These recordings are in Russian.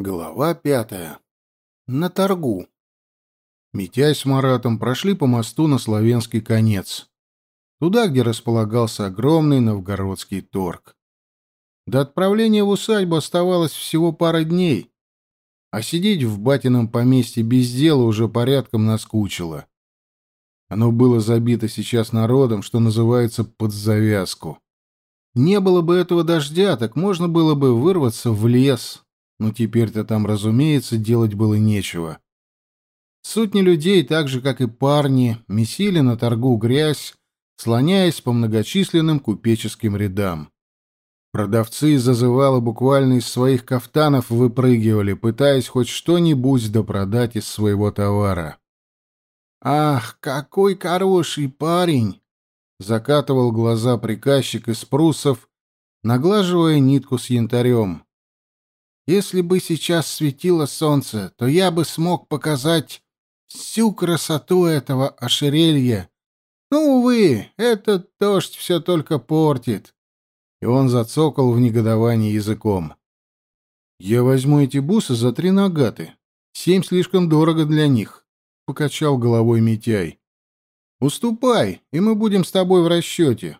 Глава пятая. На торгу. Митяй с Маратом прошли по мосту на Славянский конец. Туда, где располагался огромный новгородский торг. До отправления в усадьбу оставалось всего пара дней, а сидеть в батином поместье без дела уже порядком наскучило. Оно было забито сейчас народом, что называется, под завязку. Не было бы этого дождя, так можно было бы вырваться в лес, но теперь-то там, разумеется, делать было нечего. Сотни людей, так же, как и парни, месили на торгу грязь, слоняясь по многочисленным купеческим рядам. Продавцы зазывало буквально из своих кафтанов выпрыгивали, пытаясь хоть что-нибудь допродать из своего товара. «Ах, какой хороший парень!» — закатывал глаза приказчик из прусов, наглаживая нитку с янтарем. Если бы сейчас светило солнце, то я бы смог показать всю красоту этого ошерелья. Ну, увы, этот дождь все только портит. И он зацокал в негодовании языком. Я возьму эти бусы за три нагаты. Семь слишком дорого для них, — покачал головой Митяй. Уступай, и мы будем с тобой в расчете.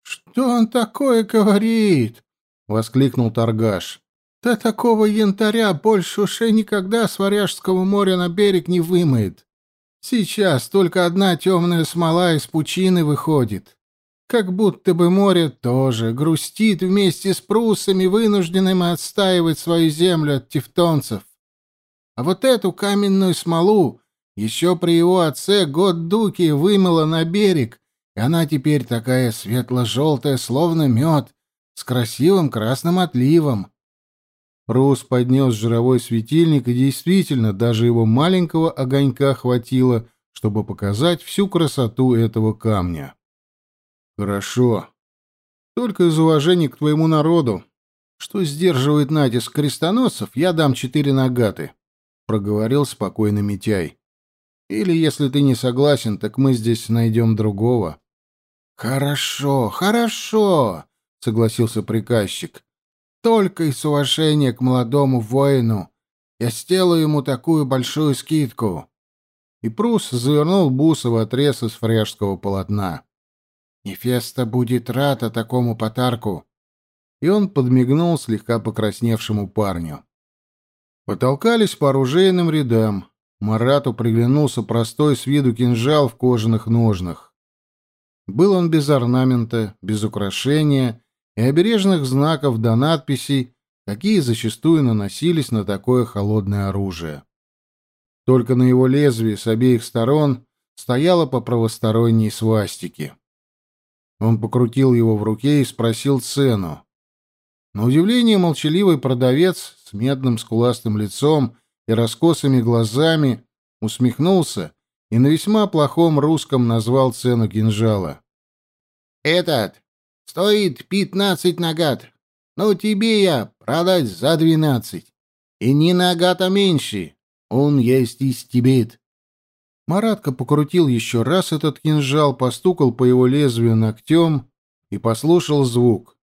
Что он такое говорит? — воскликнул торгаш. Да такого янтаря больше ушей никогда с Варяжского моря на берег не вымоет. Сейчас только одна темная смола из пучины выходит. Как будто бы море тоже грустит вместе с прусами, вынужденными отстаивать свою землю от тевтонцев. А вот эту каменную смолу еще при его отце год дуки вымыло на берег, и она теперь такая светло-желтая, словно мед, с красивым красным отливом. Рус поднес жировой светильник, и действительно, даже его маленького огонька хватило, чтобы показать всю красоту этого камня. «Хорошо. Только из уважения к твоему народу. Что сдерживает натиск крестоносцев, я дам четыре нагаты», — проговорил спокойно Митяй. «Или, если ты не согласен, так мы здесь найдем другого». «Хорошо, хорошо», — согласился приказчик. Только из уважения к молодому воину я сделаю ему такую большую скидку. И Прус завернул бусы в отрез из фряжского полотна. Нефеста будет рада такому подарку. И он подмигнул слегка покрасневшему парню. Потолкались по оружейным рядам. Марату приглянулся простой с виду кинжал в кожаных ножнах. Был он без орнамента, без украшения и обережных знаков до надписей, какие зачастую наносились на такое холодное оружие. Только на его лезвии с обеих сторон стояло по правосторонней свастике. Он покрутил его в руке и спросил цену. На удивление молчаливый продавец с медным скуластым лицом и раскосыми глазами усмехнулся и на весьма плохом русском назвал цену кинжала. «Этот Стоит пятнадцать нагат. Но тебе я продать за двенадцать. И не нагата меньше. Он есть из Тибет. Маратка покрутил еще раз этот кинжал, постукал по его лезвию ногтем и послушал звук.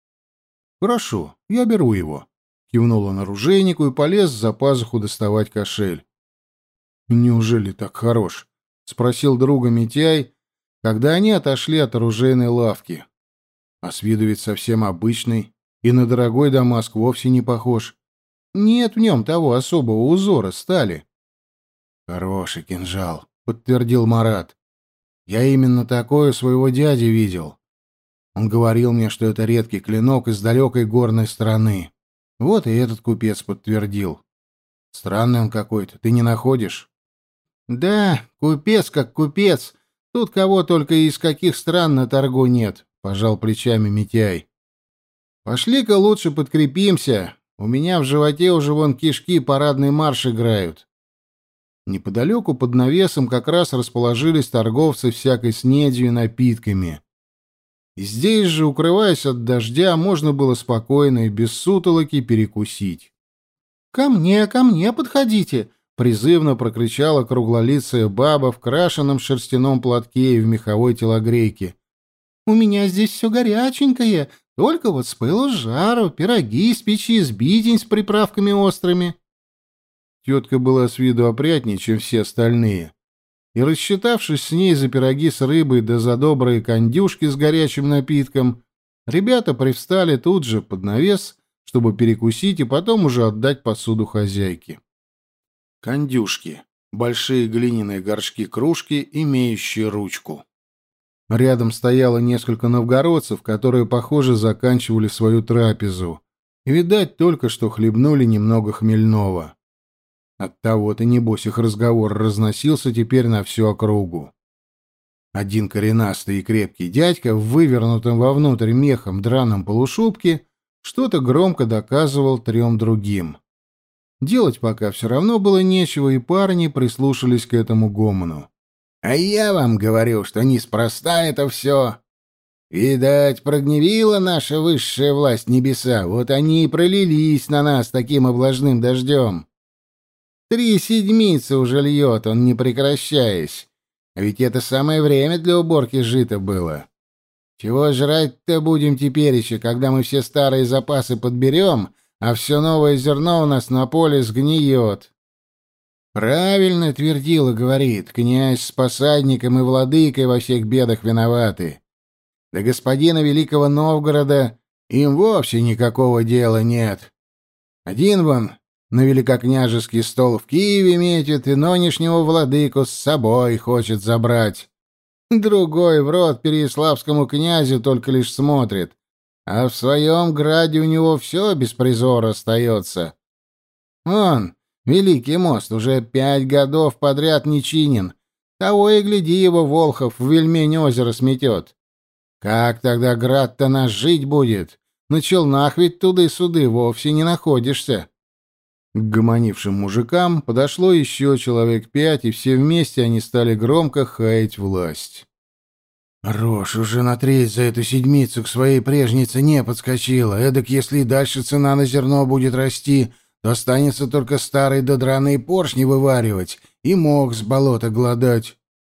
«Хорошо, я беру его», — кивнул он оружейнику и полез за пазуху доставать кошель. «Неужели так хорош?» — спросил друга Митяй, когда они отошли от оружейной лавки. А с виду ведь совсем обычный, и на дорогой Дамаск вовсе не похож. Нет в нем того особого узора стали. «Хороший кинжал», — подтвердил Марат. «Я именно такое своего дяди видел. Он говорил мне, что это редкий клинок из далекой горной страны. Вот и этот купец подтвердил. Странный он какой-то, ты не находишь?» «Да, купец как купец. Тут кого только из каких стран на торгу нет пожал плечами Митяй. Пошли-ка лучше подкрепимся. У меня в животе уже вон кишки парадный марш играют. Неподалеку под навесом как раз расположились торговцы всякой снедью и напитками. И здесь же, укрываясь от дождя, можно было спокойно и без сутолоки перекусить. «Ко мне, ко мне подходите!» — призывно прокричала круглолицая баба в крашеном шерстяном платке и в меховой телогрейке. У меня здесь все горяченькое, Только вот с пылу с жару, пироги из печи, сбитень с приправками острыми. Тетка была с виду опрятнее, чем все остальные. И, рассчитавшись с ней за пироги с рыбой да за добрые кондюшки с горячим напитком, ребята привстали тут же под навес, чтобы перекусить и потом уже отдать посуду хозяйке. Кондюшки. Большие глиняные горшки-кружки, имеющие ручку. Рядом стояло несколько новгородцев, которые, похоже, заканчивали свою трапезу. И, видать, только что хлебнули немного хмельного. Оттого-то, небось, их разговор разносился теперь на всю округу. Один коренастый и крепкий дядька в вывернутом вовнутрь мехом драном полушубке что-то громко доказывал трем другим. Делать пока все равно было нечего, и парни прислушались к этому гомону. А я вам говорю, что неспроста это все. Видать, прогневила наша высшая власть небеса, вот они и пролились на нас таким облажным дождем. Три седмицы уже льет он, не прекращаясь. А ведь это самое время для уборки жита было. Чего жрать-то будем теперь еще, когда мы все старые запасы подберем, а все новое зерно у нас на поле сгниет? Правильно твердила, говорит, князь с посадником и владыкой во всех бедах виноваты. Да господина Великого Новгорода им вовсе никакого дела нет. Один вон на великокняжеский стол в Киеве метит и нынешнего владыку с собой хочет забрать. Другой в рот Переяславскому князю только лишь смотрит, а в своем граде у него все без призора остается. Он, Великий мост уже пять годов подряд не чинен. Того и гляди его Волхов в Вельмень озеро сметет. Как тогда град-то наш жить будет? На челнах ведь туды-суды вовсе не находишься. К гомонившим мужикам подошло еще человек пять, и все вместе они стали громко хаять власть. Рожь уже на треть за эту седмицу к своей прежней цене подскочила. Эдак, если и дальше цена на зерно будет расти, то останется только старые да драные поршни вываривать и мог с болота гладать.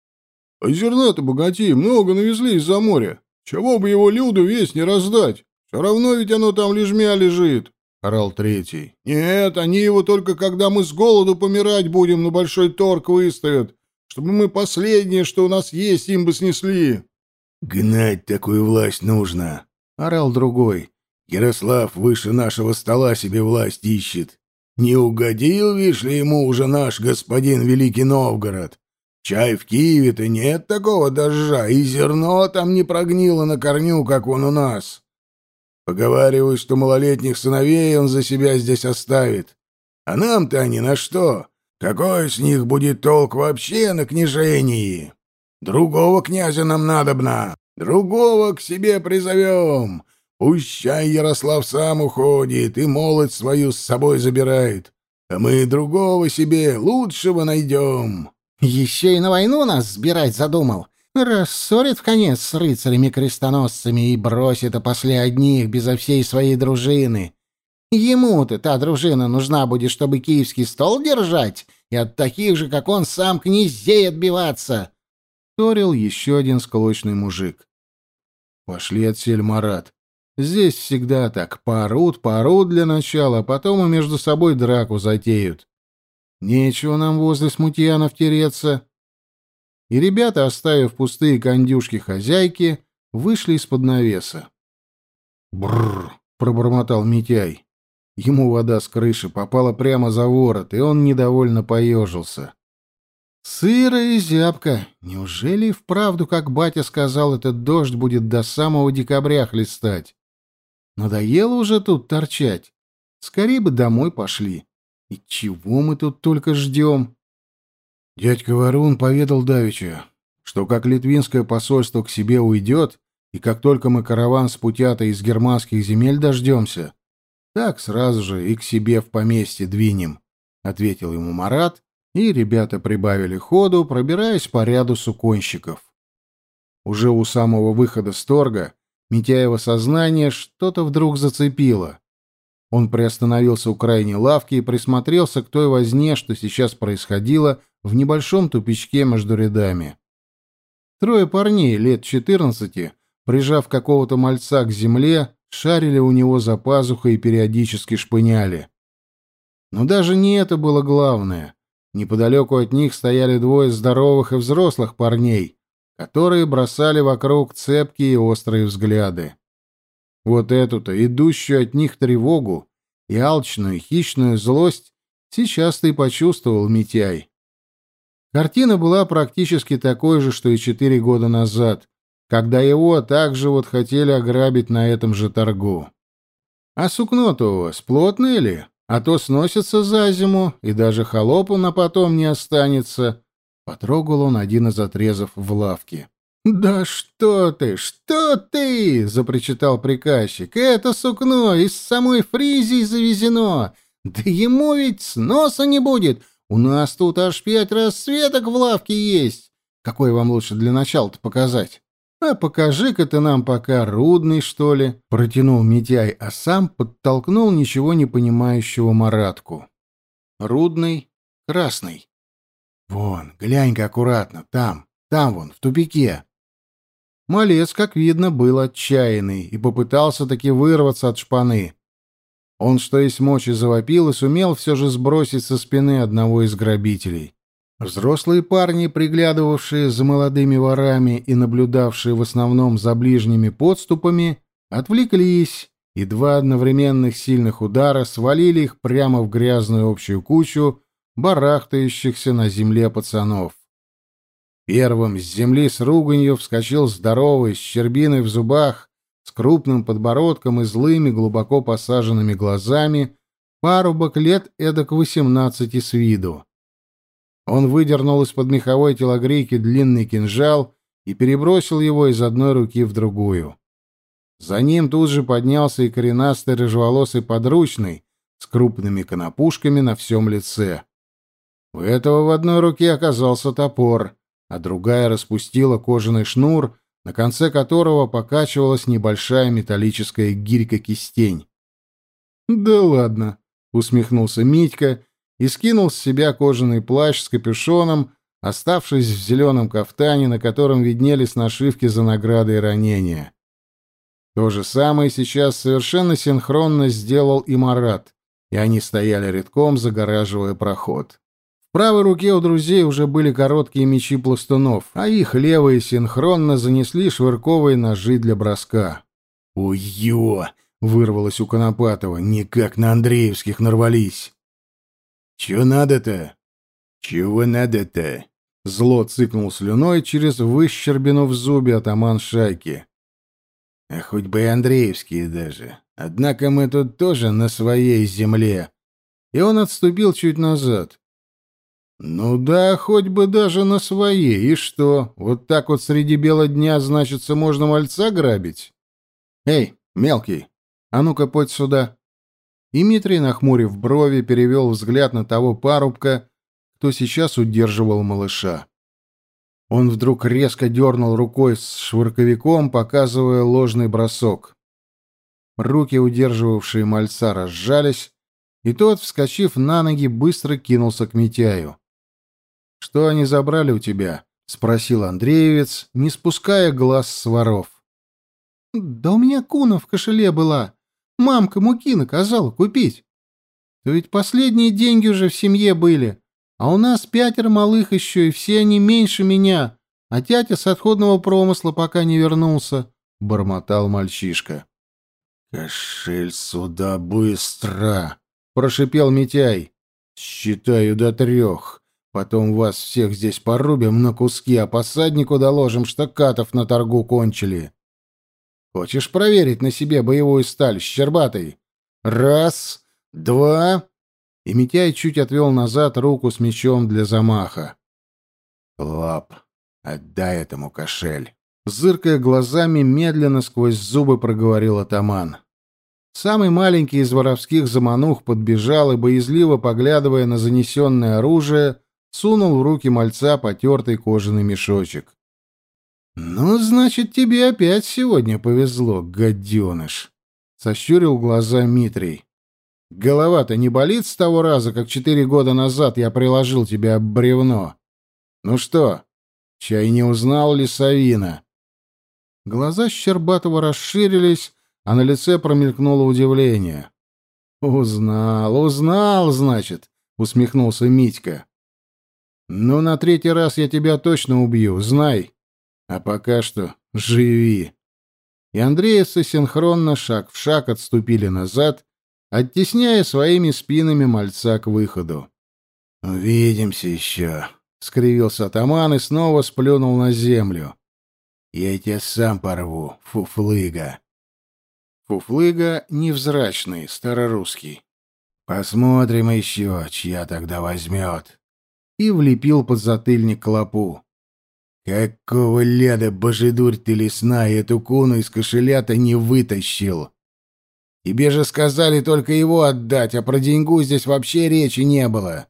— А зерна-то богатей много навезли из-за моря. Чего бы его люду весь не раздать? Все равно ведь оно там лежмя лежит, — орал третий. — Нет, они его только когда мы с голоду помирать будем, на большой торг выставят, чтобы мы последнее, что у нас есть, им бы снесли. — Гнать такую власть нужно, — орал другой. Ярослав выше нашего стола себе власть ищет. Не угодил, вишь ли, ему уже наш господин Великий Новгород? Чай в Киеве-то нет такого дождя, и зерно там не прогнило на корню, как он у нас. Поговаривают, что малолетних сыновей он за себя здесь оставит. А нам-то они на что? Какой с них будет толк вообще на княжении? Другого князя нам надобно, другого к себе призовем, Пущай Ярослав сам уходит и молодь свою с собой забирает, а мы другого себе лучшего найдем. Еще и на войну нас сбирать задумал. Рассорит в конец с рыцарями-крестоносцами и бросит после одних безо всей своей дружины. Ему-то та дружина нужна будет, чтобы киевский стол держать и от таких же, как он, сам князей отбиваться. Торил еще один склочный мужик. Пошли отсель Марат. Здесь всегда так. Поорут, поорут для начала, а потом и между собой драку затеют. Нечего нам возле смутьянов тереться. И ребята, оставив пустые кондюшки хозяйки, вышли из-под навеса. Бррр, пробормотал Митяй. Ему вода с крыши попала прямо за ворот, и он недовольно поежился. Сыро и. Неужели вправду, как батя сказал, этот дождь будет до самого декабря хлестать? Надоело уже тут торчать. Скорее бы домой пошли. И чего мы тут только ждем? Дядька Варун поведал Давича, что как литвинское посольство к себе уйдет, и как только мы караван с путята из германских земель дождемся, так сразу же и к себе в поместье двинем, — ответил ему Марат, и ребята прибавили ходу, пробираясь по ряду суконщиков. Уже у самого выхода с торга Митяева сознание что-то вдруг зацепило. Он приостановился у крайней лавки и присмотрелся к той возне, что сейчас происходило в небольшом тупичке между рядами. Трое парней лет четырнадцати, прижав какого-то мальца к земле, шарили у него за пазухой и периодически шпыняли. Но даже не это было главное. Неподалеку от них стояли двое здоровых и взрослых парней, которые бросали вокруг цепкие и острые взгляды. Вот эту-то, идущую от них тревогу и алчную хищную злость, сейчас ты почувствовал, Митяй. Картина была практически такой же, что и четыре года назад, когда его также вот хотели ограбить на этом же торгу. А сукно-то у вас плотное ли? А то сносится за зиму, и даже холопу на потом не останется. Потрогал он один из отрезов в лавке. «Да что ты, что ты!» — запричитал приказчик. «Это сукно из самой Фризии завезено! Да ему ведь сноса не будет! У нас тут аж пять расцветок в лавке есть! Какой вам лучше для начала-то показать?» «А покажи-ка ты нам пока рудный, что ли?» — протянул Митяй, а сам подтолкнул ничего не понимающего Маратку. «Рудный, красный. Вон, глянь-ка аккуратно, там, там вон, в тупике». Малец, как видно, был отчаянный и попытался таки вырваться от шпаны. Он, что есть мочи, завопил и сумел все же сбросить со спины одного из грабителей. Взрослые парни, приглядывавшие за молодыми ворами и наблюдавшие в основном за ближними подступами, отвлеклись, и два одновременных сильных удара свалили их прямо в грязную общую кучу барахтающихся на земле пацанов. Первым с земли с руганью вскочил здоровый, с щербиной в зубах, с крупным подбородком и злыми, глубоко посаженными глазами, парубок лет эдак восемнадцати с виду. Он выдернул из-под меховой телогрейки длинный кинжал и перебросил его из одной руки в другую. За ним тут же поднялся и коренастый рыжеволосый подручный с крупными конопушками на всем лице. У этого в одной руке оказался топор, а другая распустила кожаный шнур, на конце которого покачивалась небольшая металлическая гирька-кистень. «Да ладно», — усмехнулся Митька и скинул с себя кожаный плащ с капюшоном, оставшись в зеленом кафтане, на котором виднелись нашивки за награды и ранения. То же самое сейчас совершенно синхронно сделал и Марат, и они стояли редком, загораживая проход правой руке у друзей уже были короткие мечи пластунов, а их левые синхронно занесли швырковые ножи для броска. «Ой-ё!» — вырвалось у Конопатова. «Никак на Андреевских нарвались!» «Чё надо-то?» «Чего надо-то?» Зло цыкнул слюной через выщербину в зубе атаман шайки. «А хоть бы и Андреевские даже. Однако мы тут тоже на своей земле». И он отступил чуть назад. «Ну да, хоть бы даже на своей. И что, вот так вот среди бела дня, значится, можно мальца грабить?» «Эй, мелкий, а ну-ка, подь сюда!» Дмитрий, нахмурив брови, перевел взгляд на того парубка, кто сейчас удерживал малыша. Он вдруг резко дернул рукой с швырковиком, показывая ложный бросок. Руки, удерживавшие мальца, разжались, и тот, вскочив на ноги, быстро кинулся к Митяю. «Что они забрали у тебя?» — спросил Андреевец, не спуская глаз с воров. «Да у меня куна в кошеле была. Мамка муки наказала купить. То ведь последние деньги уже в семье были, а у нас пятеро малых еще, и все они меньше меня, а тятя с отходного промысла пока не вернулся», — бормотал мальчишка. «Кошель сюда быстро!» — прошипел Митяй. «Считаю до трех. Потом вас всех здесь порубим на куски, а посаднику доложим, что катов на торгу кончили. Хочешь проверить на себе боевую сталь, щербатый? Раз, два...» И Митяй чуть отвел назад руку с мечом для замаха. «Лап, отдай этому кошель!» Зыркая глазами, медленно сквозь зубы проговорил атаман. Самый маленький из воровских заманух подбежал и, боязливо поглядывая на занесенное оружие, сунул в руки мальца потертый кожаный мешочек. «Ну, значит, тебе опять сегодня повезло, гаденыш!» — сощурил глаза Митрий. «Голова-то не болит с того раза, как четыре года назад я приложил тебя об бревно? Ну что, чай не узнал ли Савина?» Глаза Щербатова расширились, а на лице промелькнуло удивление. «Узнал, узнал, значит», — усмехнулся Митька. «Ну, на третий раз я тебя точно убью, знай. А пока что живи». И андреевцы синхронно шаг в шаг отступили назад, оттесняя своими спинами мальца к выходу. «Увидимся еще», — скривился атаман и снова сплюнул на землю. «Я тебя сам порву, фуфлыга». Фуфлыга невзрачный, старорусский. «Посмотрим еще, чья тогда возьмет». И влепил под затыльник клопу. «Какого ляда, божедурь ты лесная, эту куну из кошеля-то не вытащил?» Тебе же сказали только его отдать, а про деньгу здесь вообще речи не было.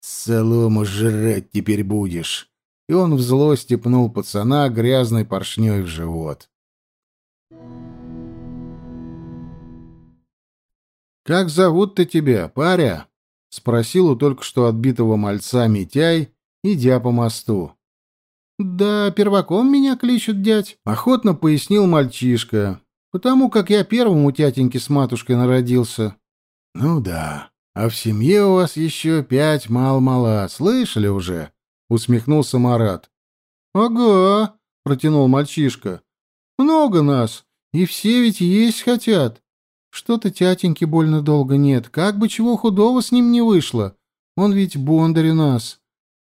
Солому жрать теперь будешь. И он в злости пнул пацана грязной поршней в живот. «Как зовут-то тебя, паря?» — спросил у только что отбитого мальца Митяй, идя по мосту. «Да, перваком меня кличут, дядь», — охотно пояснил мальчишка, Потому как я первым у тятеньки с матушкой народился. Ну да, а в семье у вас еще пять мал-мала, слышали уже? Усмехнулся Марат. Ага, протянул мальчишка. Много нас, и все ведь есть хотят. Что-то тятеньки больно долго нет, как бы чего худого с ним не вышло. Он ведь бондарь у нас.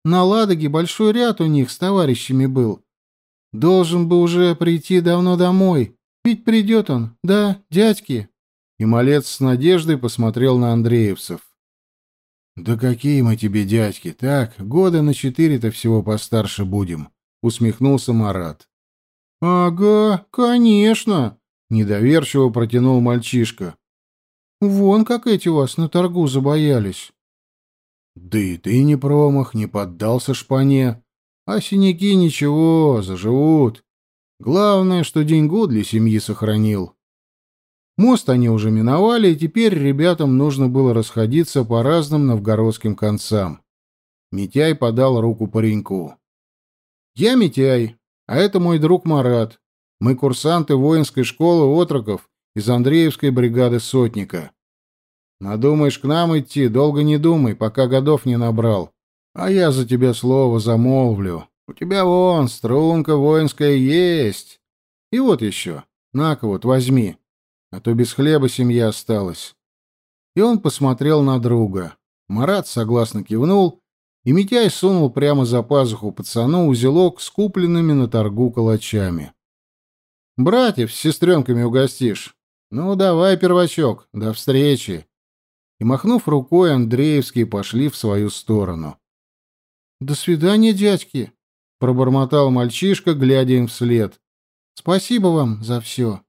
На Ладоге большой ряд у них с товарищами был. Должен бы уже прийти давно домой. Ведь придет он, да, дядьки?» И малец с надеждой посмотрел на Андреевцев. «Да какие мы тебе дядьки, так, года на четыре-то всего постарше будем», — усмехнулся Марат. «Ага, конечно», — недоверчиво протянул мальчишка. «Вон как эти вас на торгу забоялись». «Да и ты не промах, не поддался шпане. А синяки ничего, заживут. Главное, что деньгу для семьи сохранил. Мост они уже миновали, и теперь ребятам нужно было расходиться по разным новгородским концам. Митяй подал руку пареньку. «Я Митяй, а это мой друг Марат. Мы курсанты воинской школы отроков из Андреевской бригады сотника. Надумаешь к нам идти, долго не думай, пока годов не набрал. А я за тебя слово замолвлю. У тебя вон струнка воинская есть. И вот еще. На-ка вот, возьми. А то без хлеба семья осталась. И он посмотрел на друга. Марат согласно кивнул, и Митяй сунул прямо за пазуху пацану узелок с купленными на торгу калачами. «Братьев с сестренками угостишь? Ну, давай, первачок, до встречи!» И, махнув рукой, Андреевские пошли в свою сторону. «До свидания, дядьки!» пробормотал мальчишка, глядя им вслед. Спасибо вам за все.